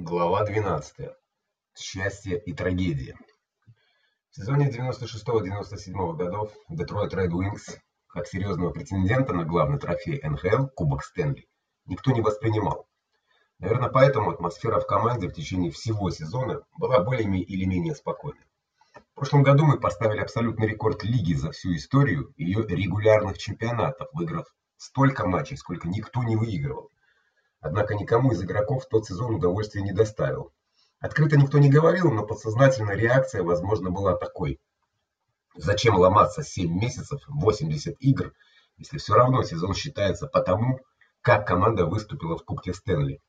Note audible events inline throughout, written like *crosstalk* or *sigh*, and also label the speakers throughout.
Speaker 1: Глава 12. Счастье и трагедия. В сезоне 96-97 годов Detroit Red Wings, как серьезного претендента на главный трофей НХЛ Кубок Стэнли, никто не воспринимал. Наверное, поэтому атмосфера в команде в течение всего сезона была более или менее спокойной. В прошлом году мы поставили абсолютный рекорд лиги за всю историю ее регулярных чемпионатов, выиграв столько матчей, сколько никто не выигрывал. Однако никому из игроков тот сезон удовольствия не доставил. Открыто никто не говорил, но подсознательная реакция, возможно, была такой: зачем ломаться 7 месяцев, 80 игр, если все равно сезон считается по тому, как команда выступила в Кубке Стэнли.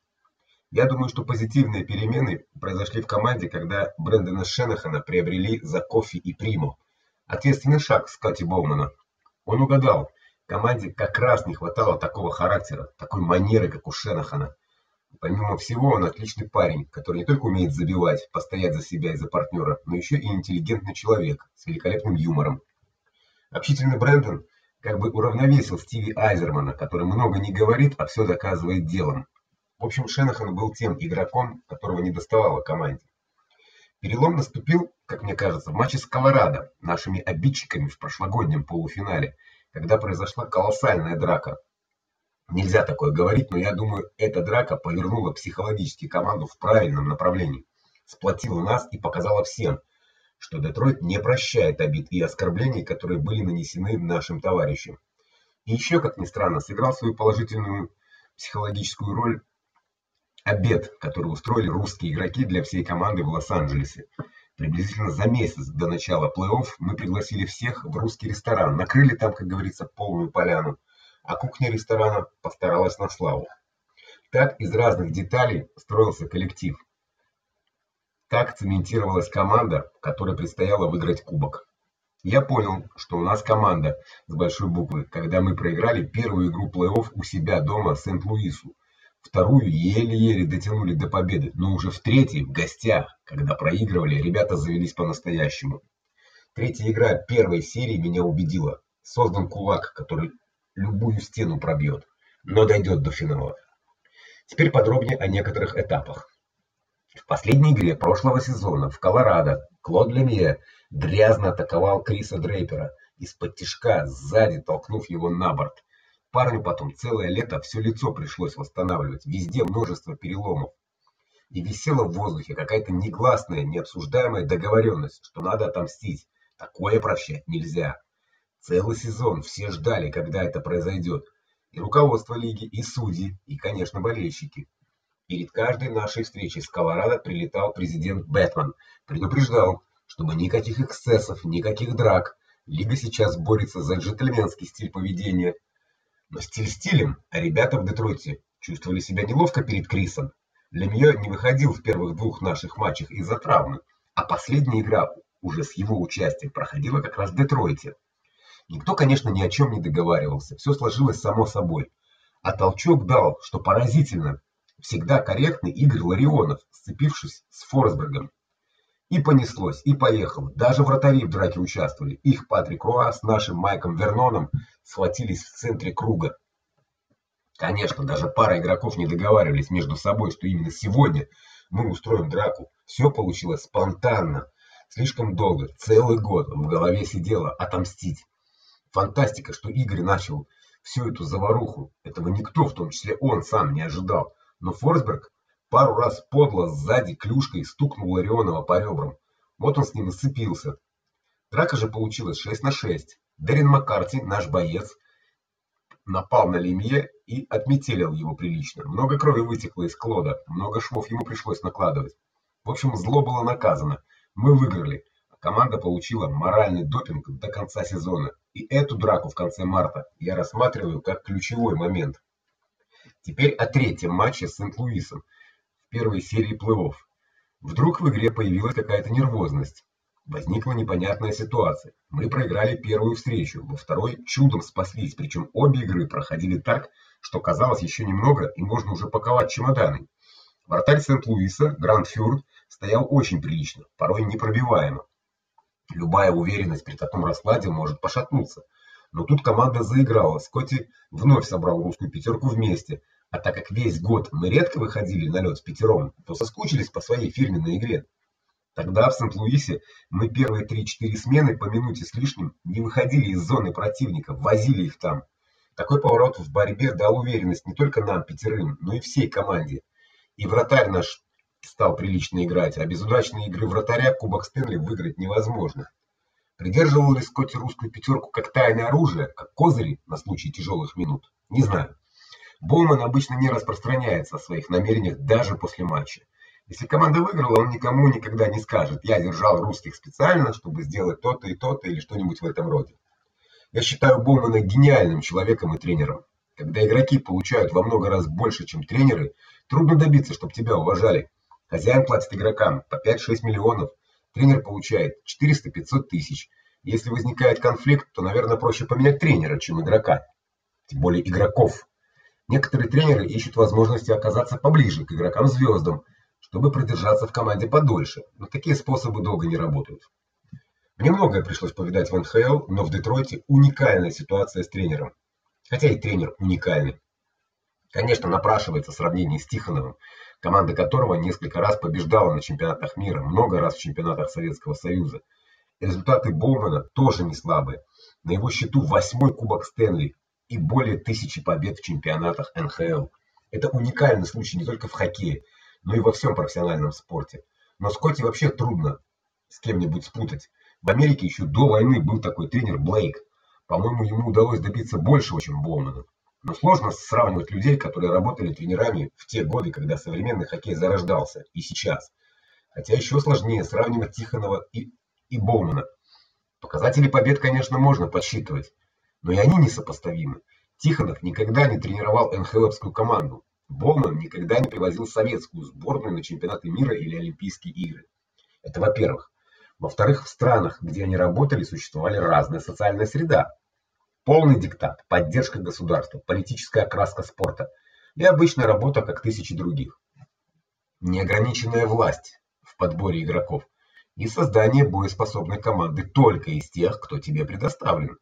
Speaker 1: Я думаю, что позитивные перемены произошли в команде, когда Брэндона Шенахана приобрели за Кофи и Приму. Ответственный шаг Скотти Боумана. Он угадал, Команде как раз не хватало такого характера, такой манеры, как у Шенахана. Помимо всего, он отличный парень, который не только умеет забивать, постоять за себя и за партнера, но еще и интеллигентный человек с великолепным юмором. Общительный Брэндон как бы уравновесил Стиви Айзермана, который много не говорит, а все доказывает делом. В общем, Шенахан был тем игроком, которого не доставало команде. Перелом наступил, как мне кажется, в матче с Колорадо, нашими обидчиками в прошлогоднем полуфинале когда произошла колоссальная драка. Нельзя такое говорить, но я думаю, эта драка повернула психологически команду в правильном направлении, сплотила нас и показала всем, что Детройт не прощает обид и оскорблений, которые были нанесены нашим товарищам. И еще, как ни странно, сыграл свою положительную психологическую роль обед, который устроили русские игроки для всей команды в Лос-Анджелесе. Приблизительно за месяц до начала плей-офф мы пригласили всех в русский ресторан, накрыли там, как говорится, полную поляну, а кухня ресторана постаралась на славу. Так из разных деталей строился коллектив. Так цементировалась команда, которой предстояло выиграть кубок. Я понял, что у нас команда с большой буквы, когда мы проиграли первую игру плей-офф у себя дома Сент-Луису Вторую еле-еле дотянули до победы, но уже в третьей, в гостях, когда проигрывали, ребята завелись по-настоящему. Третья игра первой серии меня убедила. Создан кулак, который любую стену пробьет, но дойдет до финала. Теперь подробнее о некоторых этапах. В последней игре прошлого сезона в Колорадо Клод Лемье грязно атаковал Криса Дрейпера из-под тишка, сзади толкнув его на борт. Парню потом целое лето все лицо пришлось восстанавливать, везде множество переломов. И висела в воздухе какая-то негласная, необсуждаемая договоренность, что надо отомстить. Такое прощать нельзя. Целый сезон все ждали, когда это произойдет. И руководство лиги, и судьи, и, конечно, болельщики. Перед каждой нашей встречей с Колорадо прилетал президент Бэтмен, предупреждал, чтобы никаких эксцессов, никаких драк. Лига сейчас борется за джентльменский стиль поведения стиль стилем, а ребята в Детройте чувствовали себя неловко перед Крисом. Лемье не выходил в первых двух наших матчах из-за травмы, а последняя игра уже с его участием проходила как раз в Детройте. Никто, конечно, ни о чем не договаривался, все сложилось само собой. А толчок дал, что поразительно, всегда корректный Игорь Ларионов, сцепившись с Форсбергом. И понеслось, и поехало. Даже вратари в драке участвовали. Их Патрик Руа с нашим Майком Верноном схватились в центре круга. Конечно, даже пара игроков не договаривались между собой, что именно сегодня мы устроим драку. Все получилось спонтанно. Слишком долго, целый год в голове сидело отомстить. Фантастика, что Игорь начал всю эту заваруху. Этого никто, в том числе он сам не ожидал. Но Форсберг пару раз подло сзади клюшкой стукнул Ларионова по ребрам. Вот он с ним и сцепился. Драка же получилась 6 на 6. Дэрин Маккарти, наш боец, напал на Лемье и отметелил его прилично. Много крови вытекло из Клода, много швов ему пришлось накладывать. В общем, зло было наказано. Мы выиграли. Команда получила моральный допинг до конца сезона. И эту драку в конце марта я рассматриваю как ключевой момент. Теперь о третьем матче с Сент-Луисом первой серии плей-офф. Вдруг в игре появилась какая-то нервозность. Возникла непонятная ситуация. Мы проиграли первую встречу, во второй чудом спаслись, причем обе игры проходили так, что казалось еще немного и можно уже паковать чемоданы. Вратарь Сент-Луиса, Грант Фюрд, стоял очень прилично, порой непробиваемо. Любая уверенность при таком раскладе может пошатнуться. Но тут команда заиграла. Скотти вновь собрал русскую пятерку вместе, А так как весь год мы редко выходили на лед пятером, то соскучились по своей фирменной игре. Тогда в Сент-Луисе мы первые 3-4 смены по минуте с лишним не выходили из зоны противника, возили их там. Такой поворот в борьбе дал уверенность не только нам пятерым, но и всей команде. И вратарь наш стал прилично играть, а без удачной игры вратаря Кубок Стэнли выиграть невозможно. Придерживал ли Скотти русскую пятерку как тайное оружие, как козыри на случай тяжелых минут? Не знаю. Боуман обычно не распространяется о своих намерениях даже после матча. Если команда выиграла, он никому никогда не скажет: "Я держал русских специально, чтобы сделать то-то и то-то или что-нибудь в этом роде". Я считаю Боумана гениальным человеком и тренером. Когда игроки получают во много раз больше, чем тренеры, трудно добиться, чтобы тебя уважали. Хозяин платит игрокам по 5-6 миллионов, тренер получает 400-500 тысяч. Если возникает конфликт, то, наверное, проще поменять тренера, чем игрока. Тем более игроков. Некоторые тренеры ищут возможности оказаться поближе к игрокам-звездам, чтобы продержаться в команде подольше, но такие способы долго не работают. Мне многое пришлось повидать в НХЛ, но в Детройте уникальная ситуация с тренером. Хотя и тренер уникальный. Конечно, напрашивается сравнение с Тихоновым, команда которого несколько раз побеждала на чемпионатах мира, много раз в чемпионатах Советского Союза. Результаты Боумана тоже не слабые. На его счету восьмой кубок Стэнли и более тысячи побед в чемпионатах НХЛ. Это уникальный случай не только в хоккее, но и во всем профессиональном спорте. Но Скотти вообще трудно с кем-нибудь спутать. В Америке еще до войны был такой тренер Блейк. По-моему, ему удалось добиться большего, чем Боуману. Но сложно сравнивать людей, которые работали тренерами в те годы, когда современный хоккей зарождался, и сейчас. Хотя еще сложнее сравнивать Тихонова и и Боумана. Показатели побед, конечно, можно подсчитывать, но и они несопоставимы. Тихонов никогда не тренировал НХЛовскую команду. Боуман никогда не привозил советскую сборную на чемпионаты мира или Олимпийские игры. Это во-первых. Во-вторых, в странах, где они работали, существовали разная социальная среда. Полный диктат, поддержка государства, политическая окраска спорта и обычная работа, как тысячи других. Неограниченная власть в подборе игроков и создание боеспособной команды только из тех, кто тебе предоставлен.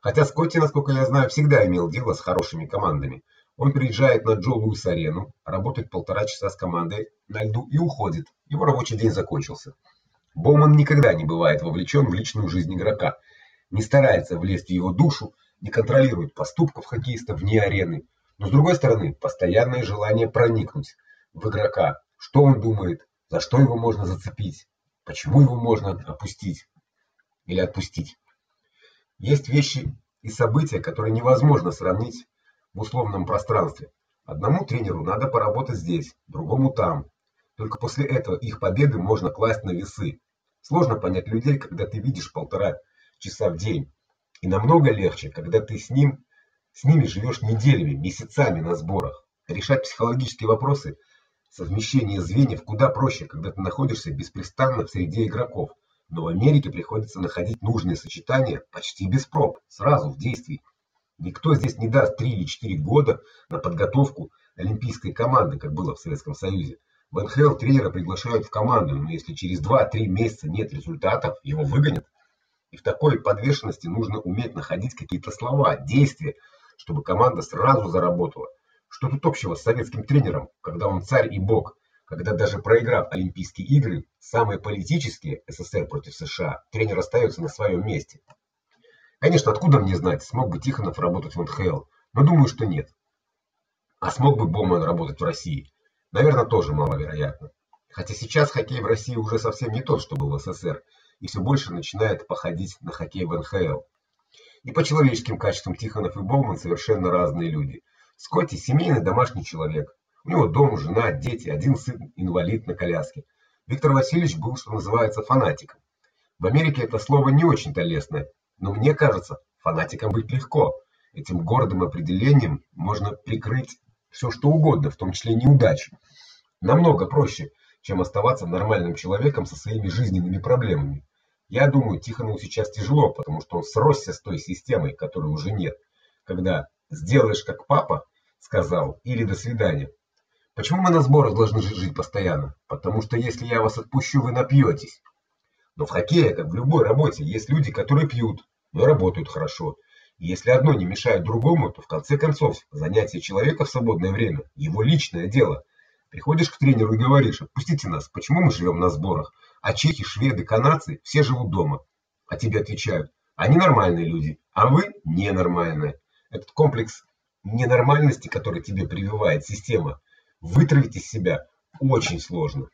Speaker 1: Хотя Скотти, насколько я знаю, всегда имел дело с хорошими командами. Он приезжает на Джо Луис арену, работает полтора часа с командой на льду и уходит. Его рабочий день закончился. Боуман никогда не бывает вовлечен в личную жизнь игрока, не старается влезть в его душу, не контролирует поступков хоккеиста вне арены. Но с другой стороны, постоянное желание проникнуть в игрока. Что он думает, за что его можно зацепить, почему его можно опустить или отпустить. Есть вещи и события, которые невозможно сравнить в условном пространстве. Одному тренеру надо поработать здесь, другому там. Только после этого их победы можно класть на весы. Сложно понять людей, когда ты видишь полтора часа в день. И намного легче, когда ты с ним с ними живешь неделями, месяцами на сборах. Решать психологические вопросы, совмещение звеньев куда проще, когда ты находишься беспрестанно в среде игроков. Но в Америке приходится находить нужные сочетания почти без проб, сразу в действии. Никто здесь не даст 3 или 4 года на подготовку олимпийской команды, как было в Советском Союзе. В НХЛ тренера приглашают в команду, но если через 2-3 месяца нет результатов, его выгонят. И в такой подвешенности нужно уметь находить какие-то слова, действия, чтобы команда сразу заработала. Что тут общего с советским тренером, когда он царь и бог, когда даже проиграв Олимпийские игры, самые политические СССР против США, тренер остается на своем месте. Конечно, откуда мне знать, смог бы Тихонов работать в НХЛ, но думаю, что нет. А смог бы Боман работать в России? Наверное, тоже маловероятно. Хотя сейчас хоккей в России уже совсем не тот, что был в СССР, и все больше начинает походить на хоккей в НХЛ. И по человеческим качествам Тихонов и Боуман совершенно разные люди. Скотти семейный домашний человек. У него дом, жена, дети, один сын инвалид на коляске. Виктор Васильевич был, что называется, фанатиком. В Америке это слово не очень-то лестное, но мне кажется, фанатиком быть легко. Этим гордым определением можно прикрыть все что угодно, в том числе неудачи. Намного проще, чем оставаться нормальным человеком со своими жизненными проблемами. Я думаю, Тихонову сейчас тяжело, потому что он сросся с той системой, которой уже нет. Когда сделаешь как папа сказал или до свидания. Почему мы на сборах должны жить постоянно? Потому что если я вас отпущу, вы напьетесь. Но в хоккее, как в любой работе, есть люди, которые пьют, но работают хорошо. И если одно не мешает другому, то в конце концов занятие человека в свободное время его личное дело. Приходишь к тренеру и говоришь: "Отпустите нас. Почему мы живем на сборах, а чехи, шведы, канадцы все живут дома?" А тебе отвечают: "Они нормальные люди, а вы ненормальные". Этот комплекс ненормальности, который тебе прививает система, вытравить из себя очень сложно.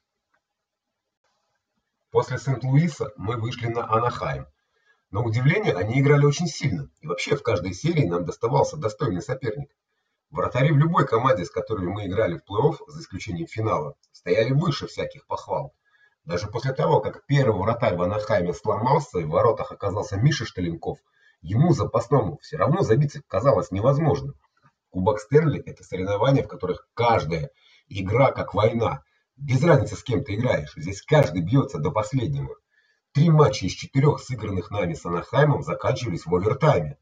Speaker 1: После Сент-Луиса мы вышли на Анахайм. На удивление, они играли очень сильно. И вообще в каждой серии нам доставался достойный соперник. Вратари в любой команде, с которой мы играли в плей-офф, за исключением финала, стояли выше всяких похвал. Даже после того, как первый вратарь в Анахайме сломался и в воротах оказался Миша Шталенков, ему запасному все равно забиться казалось невозможно. Кубок Стэнли это соревнования, в которых каждая игра как война. Без разницы, с кем ты играешь. Здесь каждый бьется до последнего. Три матча из четырех, сыгранных нами с Анахаймом, заканчивались в овертайме.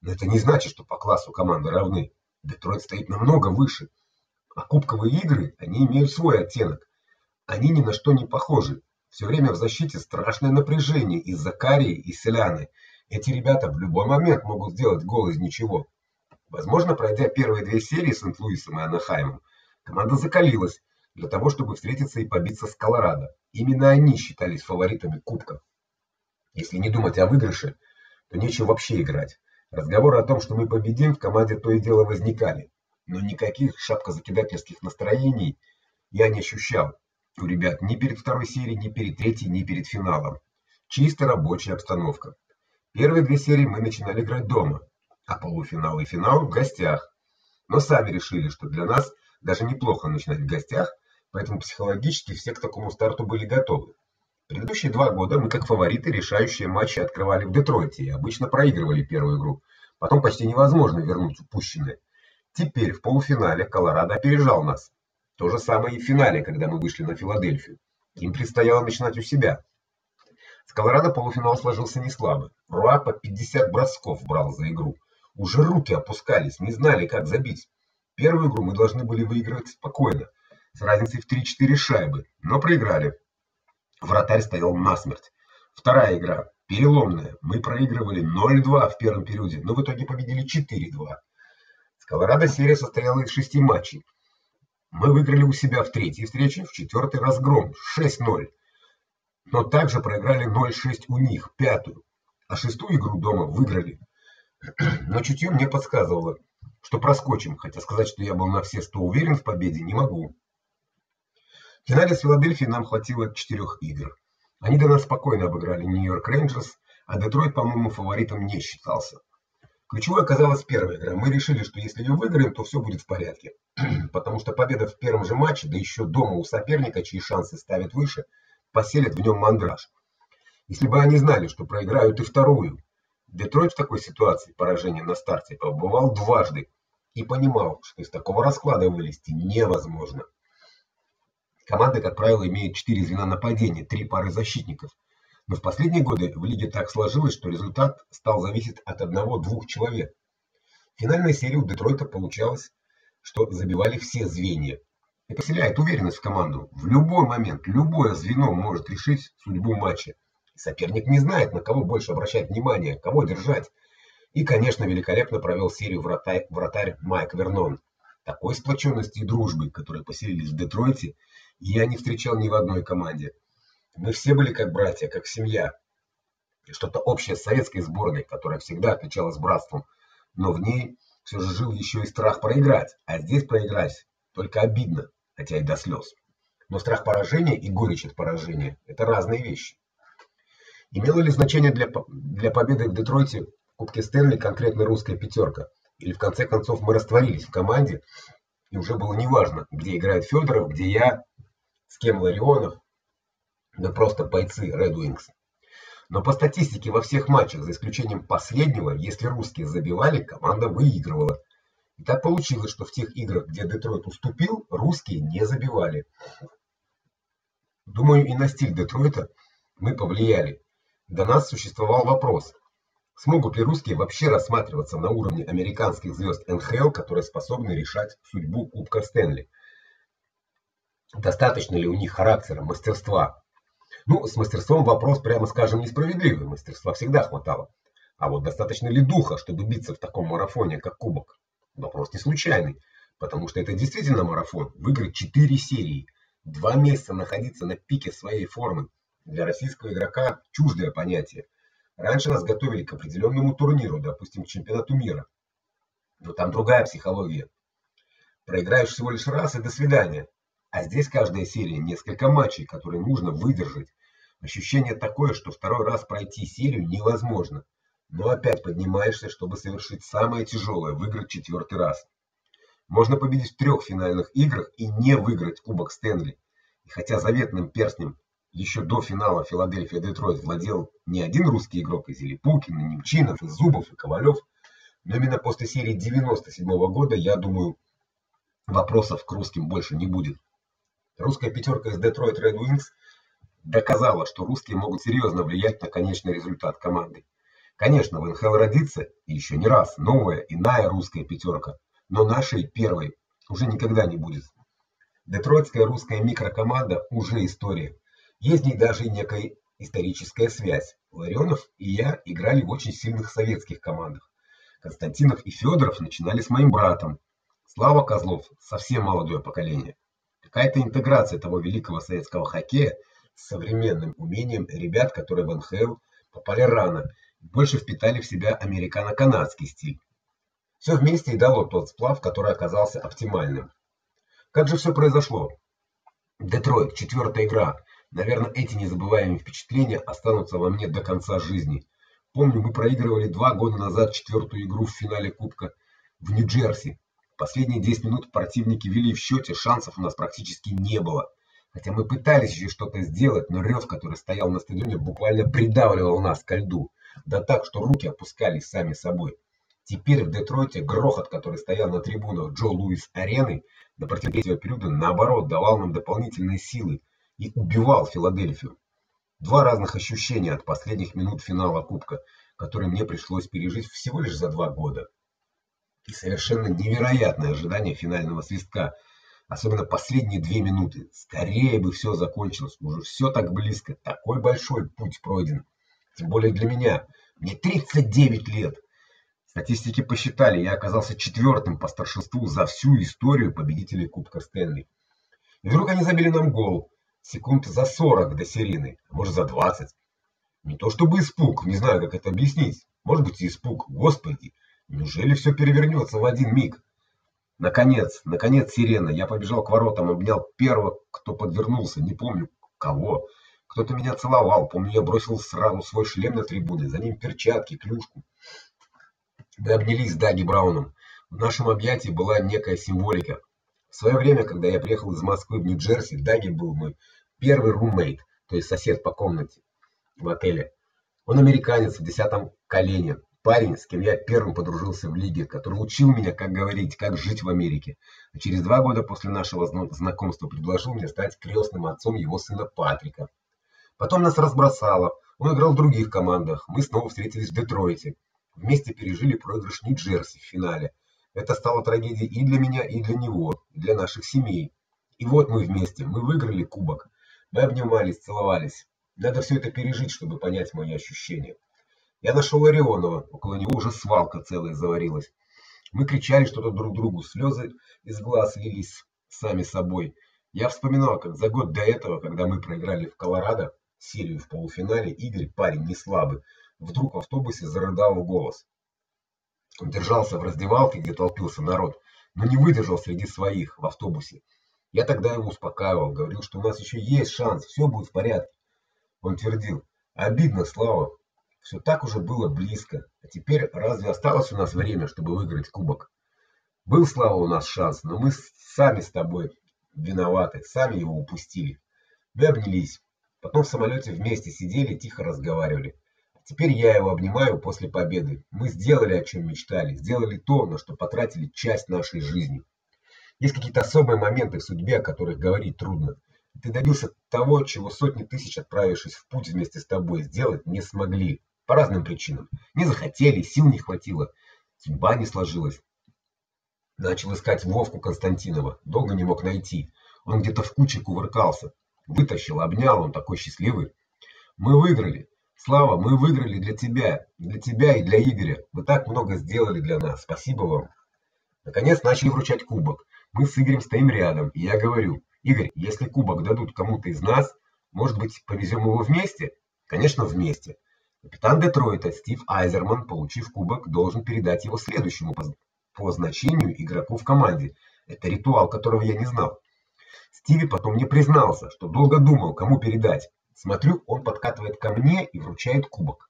Speaker 1: Но это не значит, что по классу команды равны. Детройт стоит намного выше. А кубковые игры, они имеют свой оттенок. Они ни на что не похожи. Все время в защите страшное напряжение из-за Карии и Селяны. Эти ребята в любой момент могут сделать гол из ничего. Возможно, пройдя первые две серии с Сент-Луисом и Анахаймом, команда закалилась для того, чтобы встретиться и побиться с Колорадо. Именно они считались фаворитами кубка. Если не думать о выигрыше, то нечего вообще играть. Разговоры о том, что мы победим, в команде то и дело возникали, но никаких шапкозакидательских настроений я не ощущал. У ребят ни перед второй серией, ни перед третьей, ни перед финалом. Чисто рабочая обстановка. Первые две серии мы начинали играть дома, а полуфинал и финал в гостях. Но сами решили, что для нас даже неплохо начинать в гостях, поэтому психологически все к такому старту были готовы. Предыдущие два года мы как фавориты решающие матчи открывали в Детройте и обычно проигрывали первую игру. Потом почти невозможно вернуть упущенное. Теперь в полуфинале Колорадо опережал нас. То же самое и в финале, когда мы вышли на Филадельфию. Им предстояло начинать у себя. С Колорадо полуфинал сложился не слабо. Руа по 50 бросков брал за игру. Уже руки опускались, не знали, как забить. Первую игру мы должны были выигрывать спокойно с разницей в 3-4 шайбы, но проиграли. Вратарь стоял насмерть. Вторая игра переломная. Мы проигрывали 0-2 в первом периоде, но в итоге победили 4-2. С серия состояла из шести матчей. Мы выиграли у себя в третьей встрече, в четвертый разгром 6-0. Но также проиграли 0-6 у них, пятую. А шестую игру дома выиграли. Но чутье мне подсказывало, что проскочим, хотя сказать, что я был на все сто уверен в победе, не могу. Финале с Филадельфией нам хватило четырех игр. Они до нас спокойно обыграли Нью-Йорк Рейнджерс, а Детройт, по-моему, фаворитом не считался. Ключевой оказалась первая игра. Мы решили, что если ее выиграем, то все будет в порядке. *clears throat* Потому что победа в первом же матче, да еще дома у соперника, чьи шансы ставят выше, поселит в нем мандраж. Если бы они знали, что проиграют и вторую. Детройт в такой ситуации поражения на старте побывал дважды и понимал, что из такого расклада вылезти невозможно. Команда, как правило, имеет четыре звена нападения, три пары защитников. Но в последние годы в лиге так сложилось, что результат стал зависеть от одного-двух человек. В финальной серии у Детройта получалось, что забивали все звенья. Это вселяет уверенность в команду. В любой момент любое звено может решить судьбу матча. Соперник не знает, на кого больше обращать внимание, кого держать. И, конечно, великолепно провел серию вратарь, вратарь Майк Вернон. Такой сплоченности и дружбы, которые поселились в Детройте, я не встречал ни в одной команде. Мы все были как братья, как семья. Что-то общее с советской сборной, которая всегда отличалась братством, но в ней все же жил еще и страх проиграть, а здесь проиграть только обидно, хотя и до слез. Но страх поражения и горечь от поражения это разные вещи. Имело ли значение для для победы в Детройте в Кубке Стэнли конкретно русская пятерка? Или в конце концов мы растворились в команде, и уже было неважно, где играет Федоров, где я, с кем Ларионов, да просто бойцы Red Wings. Но по статистике во всех матчах, за исключением последнего, если русские забивали, команда выигрывала. И так получилось, что в тех играх, где Детройт уступил, русские не забивали. Думаю, и на стиль Детройта мы повлияли. До нас существовал вопрос: смогут ли русские вообще рассматриваться на уровне американских звезд НХЛ, которые способны решать судьбу Кубка Стэнли? Достаточно ли у них характера, мастерства? Ну, с мастерством вопрос, прямо скажем, несправедливый. Мастерства всегда хватало. А вот достаточно ли духа, чтобы биться в таком марафоне, как кубок? Вопрос не случайный, потому что это действительно марафон. Выиграть 4 серии, два месяца находиться на пике своей формы для российского игрока чуждое понятие. Раньше нас готовили к определенному турниру, допустим, к чемпионату мира. Но там другая психология. Проиграешь всего лишь раз и до свидания. А здесь каждая серия несколько матчей, которые нужно выдержать. Ощущение такое, что второй раз пройти серию невозможно. Но опять поднимаешься, чтобы совершить самое тяжелое выиграть четвертый раз. Можно победить в трех финальных играх и не выиграть Кубок Стэнли. И хотя заветным перстнем еще до финала Филадельфия-Детройт владел не один русский игрок из Илипукин, и Немчинов, и Зубов, и Ковалев, но именно после серии 97 -го года, я думаю, вопросов к русским больше не будет. Русская пятерка из Detroit Red Wings доказала, что русские могут серьезно влиять на конечный результат команды. Конечно, в НХЛ родится еще не раз новая, иная русская пятерка, но нашей первой уже никогда не будет. Детройтская русская микрокоманда уже история. Есть ней даже некая историческая связь. Ларионов и я играли в очень сильных советских командах. Константинов и Федоров начинали с моим братом. Слава Козлов совсем молодое поколение. Какая-то интеграция того великого советского хоккея с современным умением ребят, которые в НХЛ попали рано, больше впитали в себя американо-канадский стиль. Все вместе и дало тот сплав, который оказался оптимальным. Как же все произошло? Детройт, четвертая игра. Наверное, эти незабываемые впечатления останутся во мне до конца жизни. Помню, мы проигрывали два года назад четвертую игру в финале кубка в Нью-Джерси. Последние 10 минут противники вели в счете, шансов у нас практически не было. Хотя мы пытались еще что-то сделать, но рев, который стоял на стадионе, буквально придавливал нас к льду, да так, что руки опускались сами собой. Теперь в Детройте грохот, который стоял на трибунах Джо Луис арены на протяжении периода, наоборот, давал нам дополнительные силы и убивал Филадельфию. Два разных ощущения от последних минут финала кубка, которые мне пришлось пережить всего лишь за два года. И совершенно невероятное ожидание финального свистка, особенно последние две минуты. Скорее бы все закончилось, уже все так близко, такой большой путь пройден. Тем более для меня. Мне 39 лет. Статистики посчитали, я оказался четвертым по старшинству за всю историю победителей Кубка Стэнли. И вдруг они забили нам гол. Секунд за 40 до середины, а может за 20. Не то чтобы испуг, не знаю, как это объяснить. Может быть, и испуг. Господи, неужели все перевернется в один миг? Наконец, наконец сирена. Я побежал к воротам, обнял первого, кто подвернулся, не помню кого. Кто-то меня целовал. Помню, я бросил сразу свой шлем на трибуны, за ним перчатки, клюшку. Мы обнялись с Даги Брауном. В нашем объятии была некая символика. В свое время, когда я приехал из Москвы в Нью-Джерси, Даги был мой первый руммейт, то есть сосед по комнате в отеле. Он американец в десятом колене. Парень, с кем я первым подружился в лиге, который учил меня, как говорить, как жить в Америке. А через два года после нашего знакомства предложил мне стать крестным отцом его сына Патрика. Потом нас разбросало. Он играл в других командах. Мы снова встретились в Детройте. Вместе пережили проигрыш Нью-Джерси в финале. Это стало трагедией и для меня, и для него, и для наших семей. И вот мы вместе, мы выиграли кубок. Мы обнимались, целовались. Надо все это пережить, чтобы понять мои ощущения. Я нашел Ларионова, около него уже свалка целая заварилась. Мы кричали что-то друг другу, слезы из глаз лились сами собой. Я вспоминал, как за год до этого, когда мы проиграли в Колорадо серию в полуфинале, Игорь, парень не слабый, вдруг в автобусе зарыдал в голос. Держался в раздевалке, где толпился народ, но не выдержал среди своих в автобусе. Я тогда его успокаивал, говорил, что у нас еще есть шанс, все будет в порядке. Он твердил: "Обидно, Слава. Все так уже было близко. А теперь разве осталось у нас время, чтобы выиграть кубок? Был Слава у нас шанс, но мы сами с тобой виноваты, сами его упустили". Мы обнялись. Потом в самолете вместе сидели, тихо разговаривали. Теперь я его обнимаю после победы. Мы сделали, о чем мечтали, сделали то, на что потратили часть нашей жизни. Есть какие-то особые моменты в судьбе, о которых говорить трудно. Ты добился того, чего сотни тысяч, отправившись в путь вместе с тобой, сделать не смогли по разным причинам. Не захотели, сил не хватило, судьба не сложилась. Начал искать Вовку Константинова, долго не мог найти. Он где-то в куче кувыркался. Вытащил, обнял, он такой счастливый. Мы выиграли. Слава, мы выиграли для тебя, для тебя и для Игоря. Вы так много сделали для нас. Спасибо вам. Наконец начали вручать кубок. Мы с Игорем стоим рядом, и я говорю: "Игорь, если кубок дадут кому-то из нас, может быть, повезем его вместе?" Конечно, вместе. Капитан Детройта Стив Айзерман, получив кубок, должен передать его следующему по, по значению игроку в команде. Это ритуал, которого я не знал. Стиви потом мне признался, что долго думал, кому передать. Смотрю, он подкатывает ко мне и вручает кубок.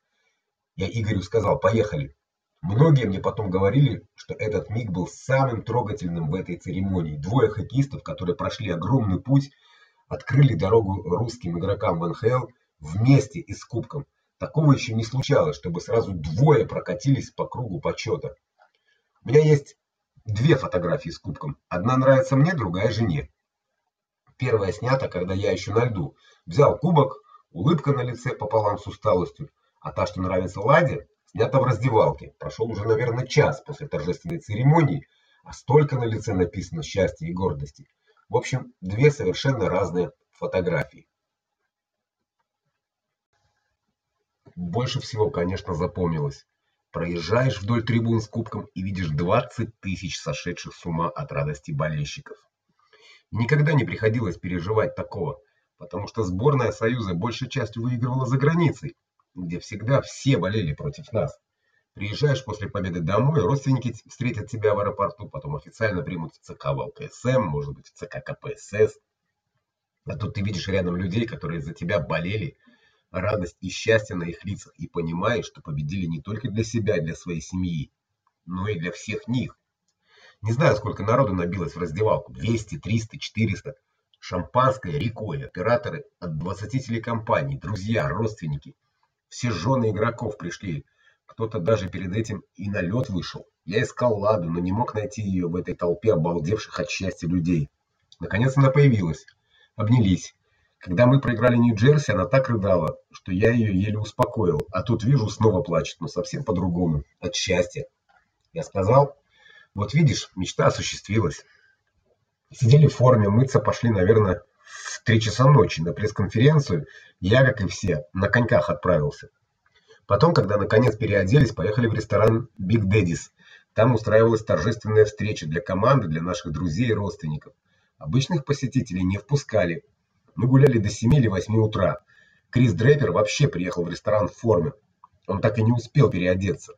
Speaker 1: Я Игорю сказал: "Поехали". Многие мне потом говорили, что этот миг был самым трогательным в этой церемонии. Двое хоккеистов, которые прошли огромный путь, открыли дорогу русским игрокам в НХЛ вместе и с кубком. Такого еще не случалось, чтобы сразу двое прокатились по кругу почета. У меня есть две фотографии с кубком. Одна нравится мне, другая жене. Первая снята, когда я еще на льду. Взял кубок, улыбка на лице пополам с усталостью, а та, что нравится Ладе, снята в раздевалке. Прошел уже, наверное, час после торжественной церемонии, а столько на лице написано счастья и гордости. В общем, две совершенно разные фотографии. Больше всего, конечно, запомнилось. Проезжаешь вдоль трибун с кубком и видишь 20 тысяч сошедших с ума от радости болельщиков. Никогда не приходилось переживать такого, потому что сборная Союза большей частью выигрывала за границей, где всегда все болели против нас. Приезжаешь после победы домой, родственники встретят тебя в аэропорту, потом официально примут в ЦК ВЛКСМ, может быть, в ЦК КПСС. А тут ты видишь рядом людей, которые за тебя болели, радость и счастье на их лицах и понимаешь, что победили не только для себя для своей семьи, но и для всех них. Не знаю, сколько народу набилось в раздевалку: 200, 300, 400. Шампанское рекой, операторы от 20 телекомпаний, друзья, родственники. Все жены игроков пришли. Кто-то даже перед этим и на лед вышел. Я искал Ладу, но не мог найти ее в этой толпе обалдевших от счастья людей. Наконец она появилась. Обнялись. Когда мы проиграли Нью-Джерси, она так рыдала, что я ее еле успокоил. А тут вижу, снова плачет, но совсем по-другому, от счастья. Я сказал: вот видишь, мечта осуществилась. Сидели в форме, мыться пошли, наверное, в три часа ночи на пресс-конференцию. Я, как и все, на коньках отправился. Потом, когда наконец переоделись, поехали в ресторан Big Daddy's. Там устраивалась торжественная встреча для команды, для наших друзей и родственников. Обычных посетителей не впускали. Мы гуляли до 7 или 8 утра. Крис Дрейпер вообще приехал в ресторан в форме. Он так и не успел переодеться.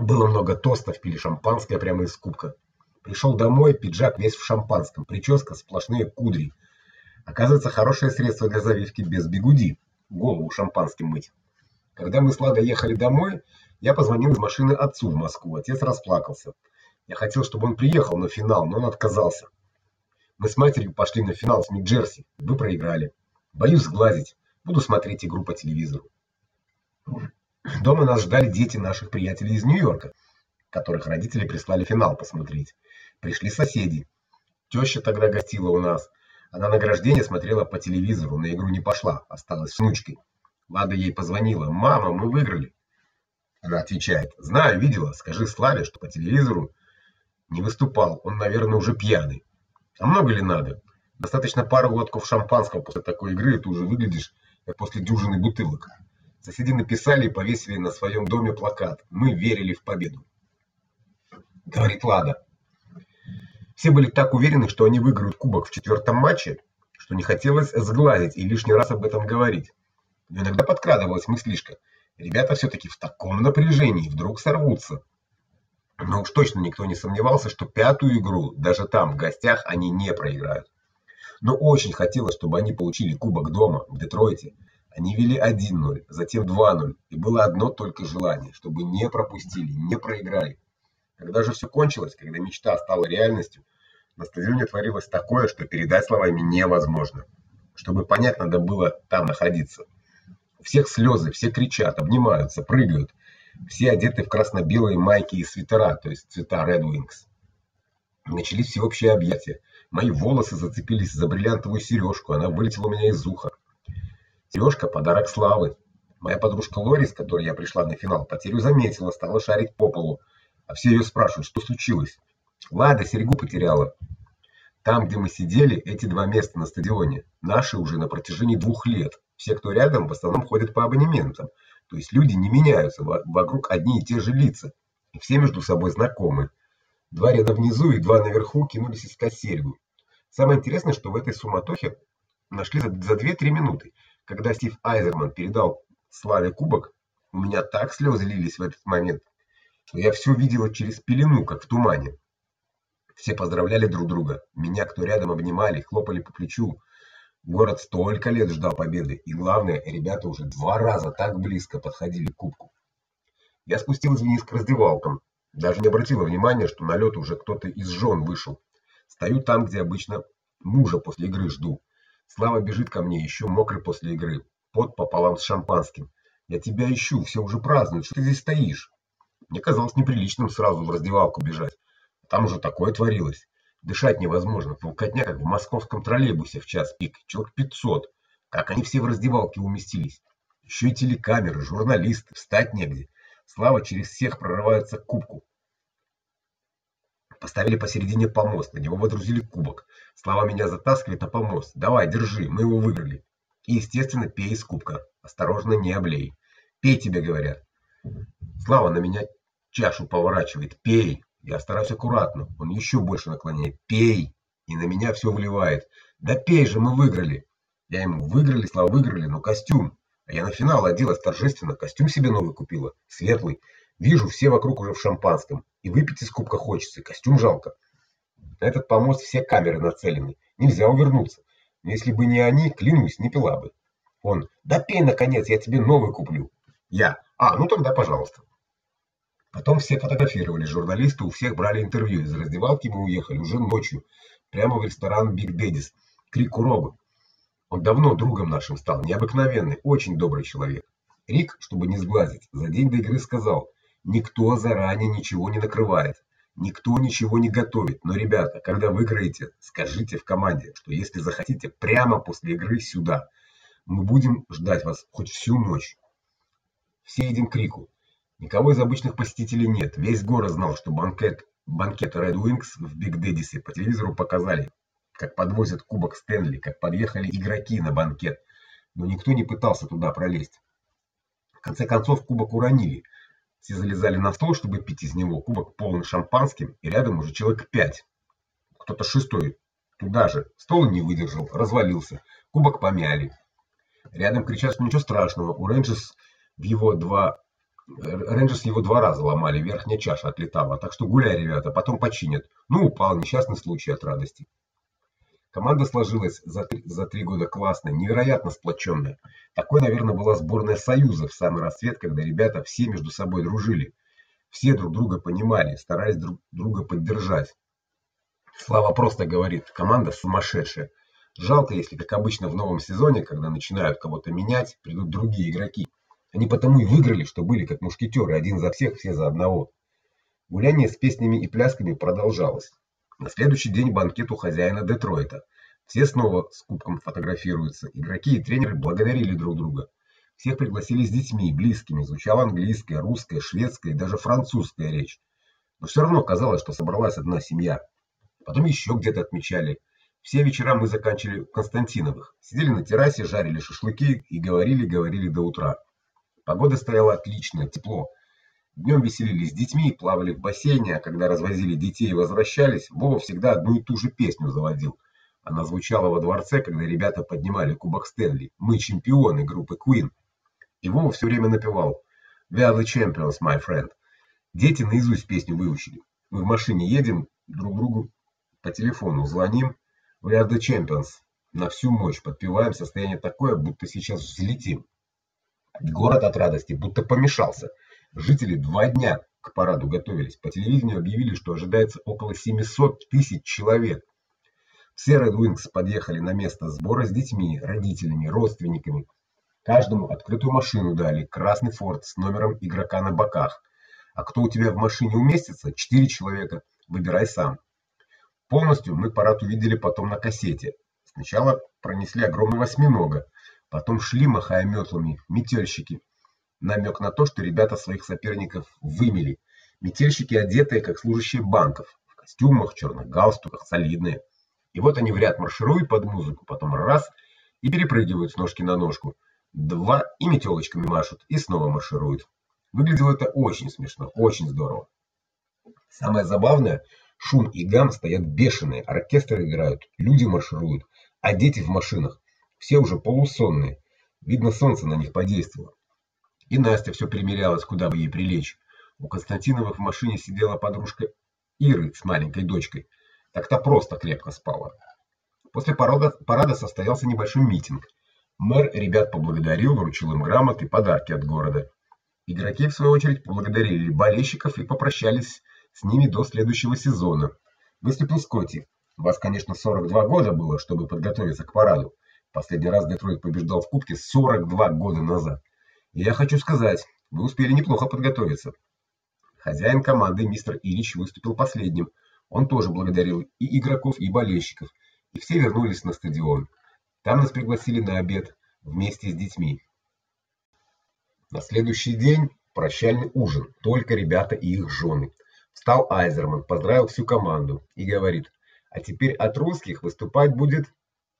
Speaker 1: Было много тостов, пили шампанское прямо из кубка. Пришел домой, пиджак весь в шампанском, прическа сплошные кудри. Оказывается, хорошее средство для завивки без бигуди. Голову шампанским мыть. Когда мы с Ладой ехали домой, я позвонил из машины отцу в Москву. Отец расплакался. Я хотел, чтобы он приехал на финал, но он отказался. Мы с матерью пошли на финал с Нью-Джерси. Вы проиграли. Боюсь сглазить. Буду смотреть игру по телевизору. Дома нас ждали дети наших приятелей из Нью-Йорка, которых родители прислали финал посмотреть. Пришли соседи. Теща тогда гостила у нас. Она награждение смотрела по телевизору, на игру не пошла, осталась с внучкой. Лада ей позвонила: "Мама, мы выиграли". Она отвечает: "Знаю, видела. Скажи Славе, что по телевизору не выступал. Он, наверное, уже пьяный". А много ли надо? Достаточно пару глотков шампанского после такой игры, ты уже выглядишь как после дюжины бутылок. Соседи написали и повесили на своем доме плакат: "Мы верили в победу". Говорит Лада. Все были так уверены, что они выиграют кубок в четвертом матче, что не хотелось сглазить и лишний раз об этом говорить. Но иногда подкрадывалась мыслишка: ребята все таки в таком напряжении вдруг сорвутся. Но уж точно никто не сомневался, что пятую игру даже там в гостях они не проиграют. Но очень хотелось, чтобы они получили кубок дома в Детройте, они вели 1:0, затем 2:0, и было одно только желание, чтобы не пропустили, не проиграли. Когда же все кончилось, когда мечта стала реальностью, на стадионе творилось такое, что передать словами невозможно. Чтобы понять, надо было там находиться. У всех слезы, все кричат, обнимаются, прыгают. Все одеты в красно-белые майки и свитера, то есть цвета Red Wings. Начались всеобщие объятия. Мои волосы зацепились за бриллиантовую сережку, она вылетела у меня из уха. Сережка подарок славы. Моя подружка Лори, с которой я пришла на финал, потерю заметила, стала шарить по полу. А все ее спрашивают, что случилось? Лада серьгу потеряла. Там, где мы сидели, эти два места на стадионе, наши уже на протяжении двух лет. Все, кто рядом, в основном ходят по абонементам. То есть люди не меняются, вокруг одни и те же лица. И все между собой знакомы. Два ряда внизу и два наверху кинулись искать серьгу. Самое интересное, что в этой суматохе нашли за, за 2-3 минуты. Когда Стив Айзерман передал Славе кубок, у меня так слезы лились в этот момент, что я все видела через пелену, как в тумане. Все поздравляли друг друга. Меня кто рядом обнимали, хлопали по плечу. Город столько лет ждал победы, и главное, ребята уже два раза так близко подходили к кубку. Я спустилась вниз к раздевалкам. Даже не обратила внимания, что на лед уже кто-то из жен вышел. Стою там, где обычно мужа после игры жду. Слава бежит ко мне, еще мокрый после игры, пот пополам с шампанским. Я тебя ищу, все уже празднуют, что ты здесь стоишь? Мне казалось неприличным сразу в раздевалку бежать. Там уже такое творилось. Дышать невозможно. Толкотня, как в московском троллейбусе в час пик. Человек 500. Как они все в раздевалке уместились? Еще и телекамеры, журналисты, встать негде. Слава через всех прорывается к кубку. Поставили посередине помост, на него водрузили кубок. Слава меня затаскивает на помост. Давай, держи, мы его выиграли. И, естественно, пей из кубка. Осторожно, не облей. Пей, тебе говорят. Слава на меня чашу поворачивает. Пей. Я стараюсь аккуратно. Он еще больше наклоняет. Пей. И на меня все вливает. Да пей же, мы выиграли. Я ему выиграли, Слава выиграли, но костюм. А я на финал оделась торжественно, костюм себе новый купила, светлый. Вижу, все вокруг уже в шампанском, и выпить из кубка хочется, костюм жалко. На этот помост все камеры нацелены, нельзя увернуться. Если бы не они, клянусь, не пила бы. Он: "Да пей наконец, я тебе новый куплю". Я: "А, ну тогда, пожалуйста". Потом все фотографировали, журналисты у всех брали интервью. Из раздевалки мы уехали уже ночью, прямо в ресторан Big Daddy's. Крик Уробы. Он давно другом нашим стал, необыкновенный, очень добрый человек. Рик, чтобы не сглазить, за день до игры сказал: Никто заранее ничего не накрывает. Никто ничего не готовит. Но, ребята, когда выиграете, скажите в команде, что если захотите, прямо после игры сюда. Мы будем ждать вас хоть всю ночь. Все едем к Рику. Никого из обычных посетителей нет. Весь город знал, что банкет банкет Red Wings в Биг Дэдисе по телевизору показали, как подвозят кубок Стэнли, как подъехали игроки на банкет. Но никто не пытался туда пролезть. В конце концов кубок уронили. Все залезали на стол, чтобы пить из него. Кубок полный шампанским, и рядом уже человек пять. Кто-то шестой туда же. Стол не выдержал, развалился. Кубок помяли. Рядом кричат, что ничего страшного. У Рейнджерс в его два Рейнджерс его два раза ломали, верхняя чаша отлетала. Так что гуляй, ребята, потом починят. Ну, упал несчастный случай от радости. Команда сложилась за три, за три года классная, невероятно сплоченная. Такой, наверное, была сборная Союза в самый расцвет, когда ребята все между собой дружили. Все друг друга понимали, старались друг друга поддержать. Слава просто говорит: "Команда сумасшедшая". Жалко, если, как обычно в новом сезоне, когда начинают кого-то менять, придут другие игроки. Они потому и выиграли, что были как мушкетеры, один за всех, все за одного. Гуляние с песнями и плясками продолжалось. На следующий день банкет у хозяина Детройта. Все снова с кубком фотографируются. Игроки и тренеры благодарили друг друга. Всех пригласили с детьми, близкими, звучала английская, русская, шведская и даже французская речь. Но все равно казалось, что собралась одна семья. Потом еще где-то отмечали. Все вечера мы заканчивали в Константиновых. Сидели на террасе, жарили шашлыки и говорили, говорили до утра. Погода стояла отличная, тепло. Днем веселились с детьми, плавали в бассейне, а когда развозили детей и возвращались, Вова всегда одну и ту же песню заводил. Она звучала во дворце, когда ребята поднимали кубок Стэнли. Мы чемпионы группы Queen. И Вова все время напевал: "We are the champions, my friend". Дети наизусть песню выучили. Мы в машине едем, друг другу по телефону звоним. "We are the champions". На всю мощь подпеваем, состояние такое, будто сейчас взлетим. Город от радости будто помешался. Жители два дня к параду готовились. По телевидению объявили, что ожидается около 700 тысяч человек. Все Red Wings подъехали на место сбора с детьми, родителями, родственниками. Каждому открытую машину дали, красный Ford с номером игрока на боках. А кто у тебя в машине уместится? Четыре человека. Выбирай сам. Полностью мы парад увидели потом на кассете. Сначала пронесли огромный восьминога, потом шли махая метлами метельщики намек на то, что ребята своих соперников вымели. Метельщики одетые как служащие банков, в костюмах, черных галстуках, солидные. И вот они в ряд маршируют под музыку, потом раз и перепрыгивают с ножки на ножку. два и метелочками машут, и снова маршируют. Выглядело это очень смешно, очень здорово. Самое забавное, шум и гам стоят бешеные, оркестры играют, люди маршируют, а дети в машинах все уже полусонные. Видно, солнце на них подействовало. И Настя все примерялась, куда бы ей прилечь. У Константиновых в машине сидела подружка Иры с маленькой дочкой. Так-то просто крепко спала. После парада, парада состоялся небольшой митинг. Мэр ребят поблагодарил, вручил им грамоты, подарки от города. Игроки в свою очередь поблагодарили болельщиков и попрощались с ними до следующего сезона. Выступил Скотти. Вас, конечно, 42 года было, чтобы подготовиться к параду. Последний раз Детройт побеждал в кубке 42 года назад. Я хочу сказать, вы успели неплохо подготовиться. Хозяин команды мистер Ильич выступил последним. Он тоже благодарил и игроков, и болельщиков, и все вернулись на стадион. Там нас пригласили на обед вместе с детьми. На следующий день прощальный ужин, только ребята и их жены. Встал Айзерман, поздравил всю команду и говорит: "А теперь от русских выступать будет"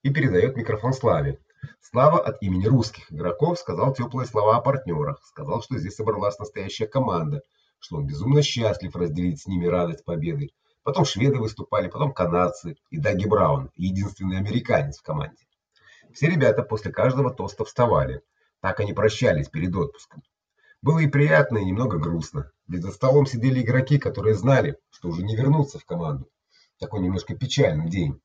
Speaker 1: и передает микрофон Славе. Слава от имени русских игроков сказал теплые слова о партнерах, сказал, что здесь собралась настоящая команда, что он безумно счастлив разделить с ними радость победы. Потом шведы выступали, потом канадцы и Даги Браун, единственный американец в команде. Все ребята после каждого тоста вставали. Так они прощались перед отпуском. Было и приятно, и немного грустно. Ведь за столом сидели игроки, которые знали, что уже не вернутся в команду. Такой немножко печальный день.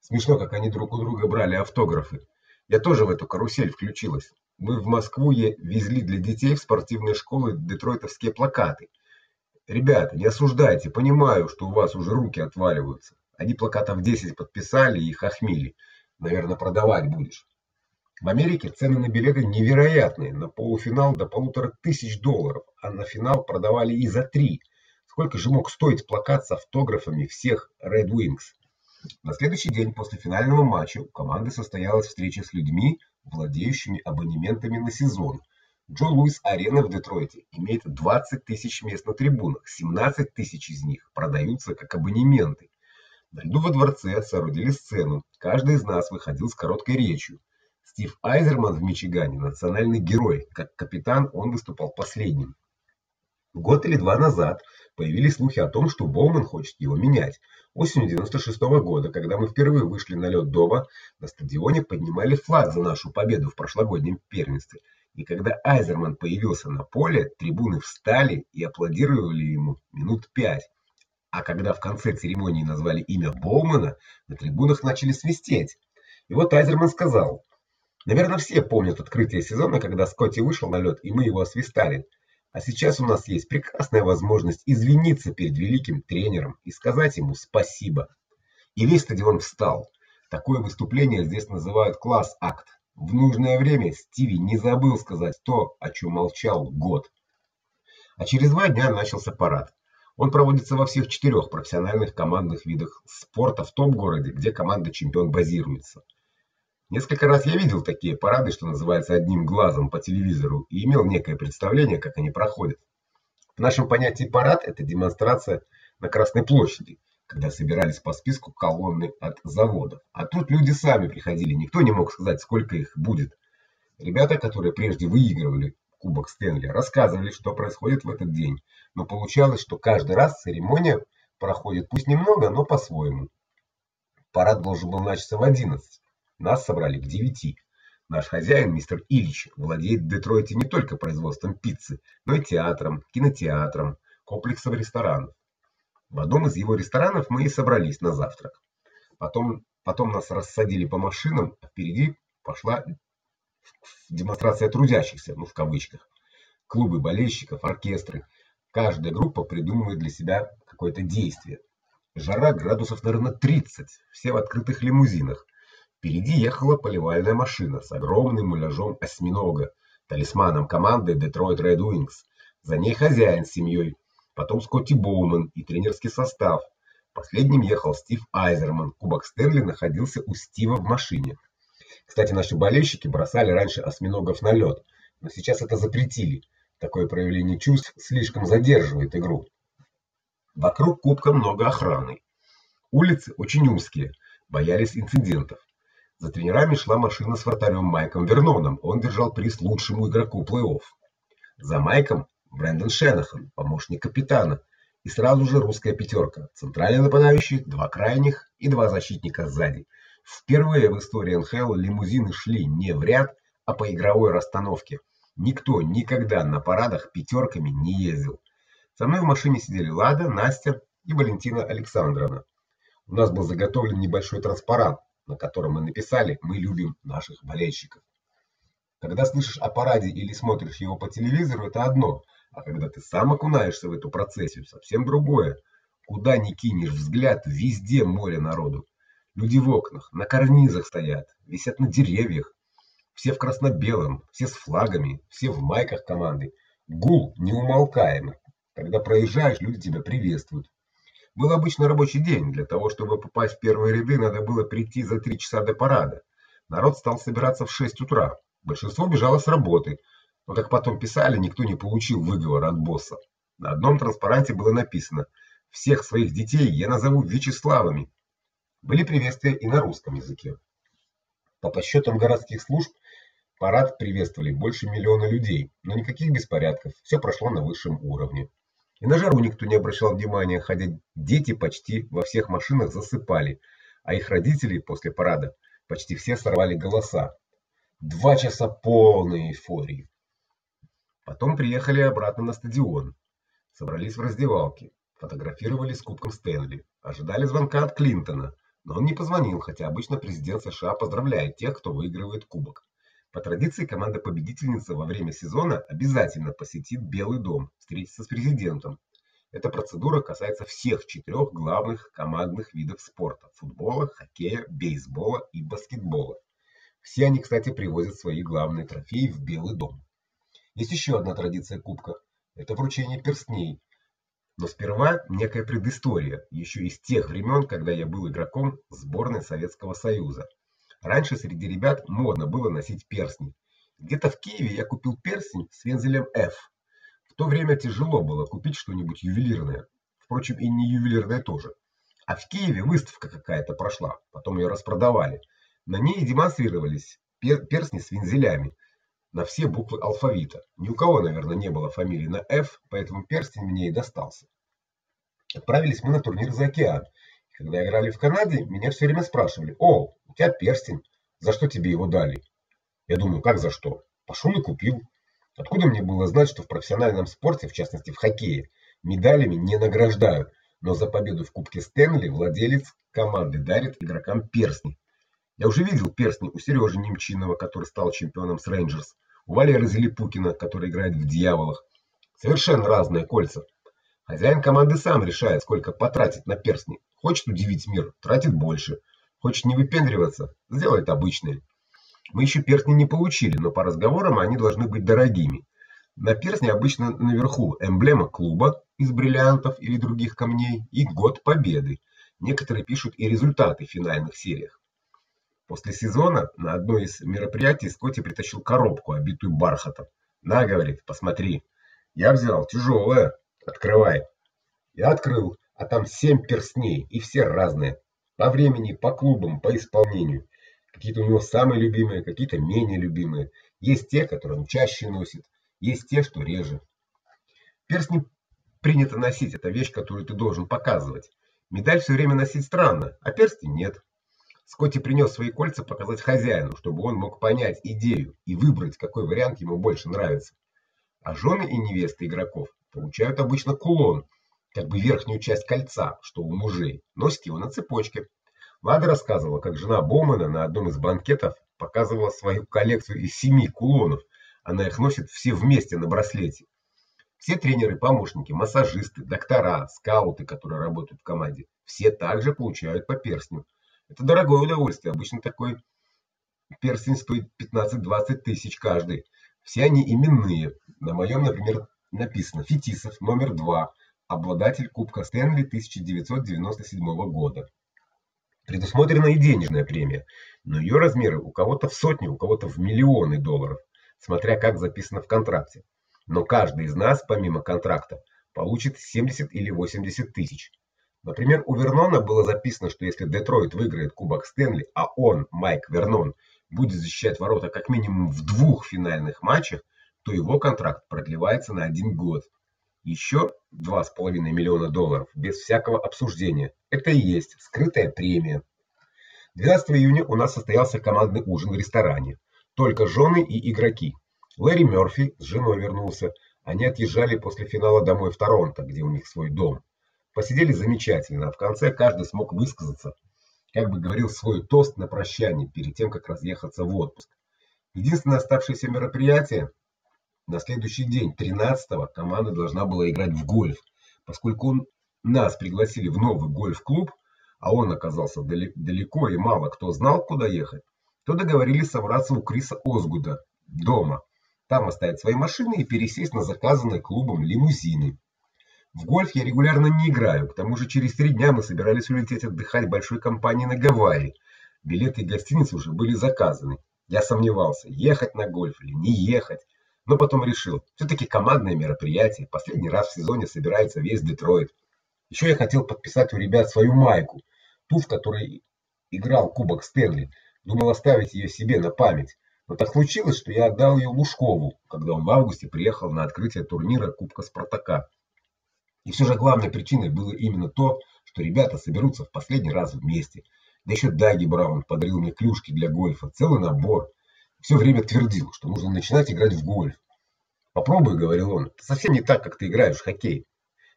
Speaker 1: Смешно, как они друг у друга брали автографы. Я тоже в эту карусель включилась. Мы в Москву везли для детей в спортивные школы детройтовские плакаты. Ребята, не осуждайте, понимаю, что у вас уже руки отваливаются. Они плакатов 10 подписали и их охмели. Наверное, продавать будешь. В Америке цены на билеты невероятные. На полуфинал до полутора тысяч долларов, а на финал продавали и за три. Сколько же мог стоить плакат с автографами всех Red Wings? На следующий день после финального матча у команды состоялась встреча с людьми, владеющими абонементами на сезон. Джо Луис Арена в Детройте имеет 20 тысяч мест на трибунах, 17 тысяч из них продаются как абонементы. На льду во дворце соорудили сцену. Каждый из нас выходил с короткой речью. Стив Айзерман в Мичигане национальный герой. Как капитан он выступал последним. Год или два назад появились слухи о том, что Боуман хочет его менять. Осенью 96 -го года, когда мы впервые вышли на лед дома, на стадионе поднимали флаг за нашу победу в прошлогоднем первенстве. И когда Айзерман появился на поле, трибуны встали и аплодировали ему минут пять. А когда в конце церемонии назвали имя Боумана, на трибунах начали свистеть. И вот Айзерман сказал: "Наверное, все помнят открытие сезона, когда Скотти вышел на лед, и мы его освистали. А сейчас у нас есть прекрасная возможность извиниться перед великим тренером и сказать ему спасибо". И весь стадион встал. Такое выступление здесь называют класс-акт. В нужное время Стиви не забыл сказать то, о чем молчал год. А через два дня начался парад. Он проводится во всех четырех профессиональных командных видах спорта в том городе, где команда чемпион базируется. Несколько раз я видел такие парады, что называется, одним глазом по телевизору и имел некое представление, как они проходят. В нашем понятии парад это демонстрация на Красной площади, когда собирались по списку колонны от заводов. А тут люди сами приходили, никто не мог сказать, сколько их будет. Ребята, которые прежде выигрывали Кубок Стэнли, рассказывали, что происходит в этот день. Но получалось, что каждый раз церемония проходит пусть немного, но по-своему. Парад должен был начаться в 11. Нас собрали к 9. Наш хозяин, мистер Ильич, владеет в Детройте не только производством пиццы, но и театром, кинотеатром, комплексом ресторанов. В одном из его ресторанов мы и собрались на завтрак. Потом потом нас рассадили по машинам, а впереди пошла демонстрация трудящихся, ну в кавычках. Клубы болельщиков, оркестры. Каждая группа придумывает для себя какое-то действие. Жара градусов, наверное, 30. Все в открытых лимузинах. Впереди ехала поливальная машина с огромным муляжом осьминога, талисманом команды Detroit Red Wings. За ней хозяин с семьей, потом Скотти Боуман и тренерский состав. Последним ехал Стив Айзерман. Кубок Стэнли находился у Стива в машине. Кстати, наши болельщики бросали раньше осьминогов на лед, но сейчас это запретили. Такое проявление чувств слишком задерживает игру. Вокруг кубка много охраны. Улицы очень узкие, боялись инцидентов. За тренерами шла машина с вратарем Майком Верноном. Он держал приз лучшему игроку плей-офф. За Майком Брэндон Шенахан, помощник капитана, и сразу же русская пятерка. Центральный нападающий, два крайних и два защитника сзади. Впервые в истории НХЛ лимузины шли не в ряд, а по игровой расстановке. Никто никогда на парадах пятерками не ездил. Со мной в машине сидели Лада, Настя и Валентина Александровна. У нас был заготовлен небольшой транспарант, на котором мы написали: "Мы любим наших болельщиков". Когда слышишь о параде или смотришь его по телевизору это одно, а когда ты сам окунаешься в эту процессию, совсем другое. Куда ни кинешь взгляд, везде море народу. Люди в окнах, на карнизах стоят, висят на деревьях. Все в красно-белом, все с флагами, все в майках команды. Гул неумолкаемый. Когда проезжаешь, люди тебя приветствуют. Был обычно рабочий день. Для того, чтобы попасть в первые ряды, надо было прийти за три часа до парада. Народ стал собираться в 6 утра. Большинство бежало с работы. Но как потом писали, никто не получил выговора от босса. На одном транспаранте было написано: "Всех своих детей я назову Вячеславами". Были приветствия и на русском языке. По подсчетам городских служб, парад приветствовали больше миллиона людей, но никаких беспорядков. все прошло на высшем уровне. И на жару никто не обращал внимания, хотя дети почти во всех машинах засыпали, а их родители после парада почти все сорвали голоса. Два часа полной эйфории. Потом приехали обратно на стадион. Собрались в раздевалке, фотографировали с кубком Стэнли, ожидали звонка от Клинтона, но он не позвонил, хотя обычно президент США поздравляет тех, кто выигрывает кубок. По традиции команда-победительница во время сезона обязательно посетит Белый дом, встретиться с президентом. Эта процедура касается всех четырех главных командных видов спорта: футбола, хоккея, бейсбола и баскетбола. Все они, кстати, привозят свои главные трофеи в Белый дом. Есть еще одна традиция кубка это вручение перстней. Но сперва некая предыстория, еще из тех времен, когда я был игроком сборной Советского Союза. Раньше среди ребят модно было носить перстни. Где-то в Киеве я купил перстень с вензелем F. В то время тяжело было купить что-нибудь ювелирное. Впрочем, и не ювелирное тоже. А в Киеве выставка какая-то прошла, потом ее распродавали. На ней демонстрировались перстни с вензелями на все буквы алфавита. Ни у кого, наверное, не было фамилии на F, поэтому перстень мне и достался. Отправились мы на турнир за океан. Когда играли в Канаде, меня все время спрашивали: "О, у тебя перстень. За что тебе его дали?" Я думаю: "Как за что? Пошел и купил". Откуда мне было знать, что в профессиональном спорте, в частности в хоккее, медалями не награждают, но за победу в Кубке Стэнли владелец команды дарит игрокам перстни. Я уже видел перстни у Сережи Немчинова, который стал чемпионом с Рейнджерс, у Валеры Зелепукина, который играет в Дьяволах. Совершенно разные кольца. Хозяин команды сам решает, сколько потратить на перстни. Хочет удивить мир, тратит больше. Хочет не выпендриваться, сделает обычные. Мы еще перстни не получили, но по разговорам они должны быть дорогими. На перстне обычно наверху эмблема клуба из бриллиантов или других камней и год победы. Некоторые пишут и результаты в финальных сериях. После сезона на одно из мероприятий Скотти притащил коробку, обитую бархатом. "На", говорит, "посмотри". Я взял, тяжелая. Открывай. Я открыл, а там семь перстней, и все разные. По времени, по клубам, по исполнению. Какие-то у него самые любимые, какие-то менее любимые. Есть те, которые он чаще носит, есть те, что реже. Перстни принято носить, это вещь, которую ты должен показывать. Медаль все время носить странно, а перстень нет. Скотти принес свои кольца показать хозяину, чтобы он мог понять идею и выбрать, какой вариант ему больше нравится. А жены и невесты игроков получают обычно кулон, как бы верхнюю часть кольца, что у мужей, носят его на цепочке. Лада рассказывала, как жена Боумана на одном из банкетов показывала свою коллекцию из семи кулонов. Она их носит все вместе на браслете. Все тренеры, помощники, массажисты, доктора, скауты, которые работают в команде, все также получают по перстню. Это дорогое удовольствие. Обычно такой перстень стоит 15-20 тысяч каждый. Все они именные. На моем, например, написано Фетисов номер 2, обладатель Кубка Стэнли 1997 года. Предусмотрена и денежная премия, но ее размеры у кого-то в сотни, у кого-то в миллионы долларов, смотря как записано в контракте. Но каждый из нас, помимо контракта, получит 70 или 80 тысяч. Например, у Вернона было записано, что если Детройт выиграет Кубок Стэнли, а он, Майк Вернон, будет защищать ворота как минимум в двух финальных матчах, то его контракт продлевается на один год. Еще 2,5 миллиона долларов без всякого обсуждения. Это и есть скрытая премия. 12 июня у нас состоялся командный ужин в ресторане. Только жены и игроки. Лэри Мёрфи с женой вернулся. Они отъезжали после финала домой в Торонто, где у них свой дом. Посидели замечательно, в конце каждый смог высказаться, как бы говорил свой тост на прощание перед тем, как разъехаться в отпуск. Единственное оставшееся мероприятие на следующий день, 13-го, команда должна была играть в гольф. Поскольку он, нас пригласили в новый гольф-клуб, а он оказался далеко и мало кто знал, куда ехать, то договорились собраться у Криса Озгуда дома. Там оставить свои машины и пересесть на заказанные клубом лимузины. В гольф я регулярно не играю. К тому же через три дня мы собирались улететь отдыхать большой компанией на Гавайи. Билеты и гостиницы уже были заказаны. Я сомневался, ехать на гольф или не ехать, но потом решил, все таки командное мероприятие. Последний раз в сезоне собирается весь Детройт. Еще я хотел подписать у ребят свою майку, ту, в которой играл Кубок Стэнли. Думал оставить ее себе на память. Но так случилось, что я отдал ее Лужкову, когда он в августе приехал на открытие турнира Кубка Спартака. И все же главной причиной было именно то, что ребята соберутся в последний раз вместе. Да еще Даги Браун подарил мне клюшки для гольфа, целый набор. Все время твердил, что нужно начинать играть в гольф. "Попробуй", говорил он. "Это совсем не так, как ты играешь в хоккей.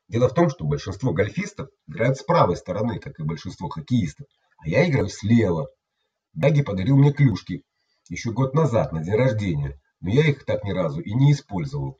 Speaker 1: Дело в том, что большинство гольфистов играют с правой стороны, как и большинство хоккеистов, а я играю слева. Даги подарил мне клюшки еще год назад на день рождения, но я их так ни разу и не использовал.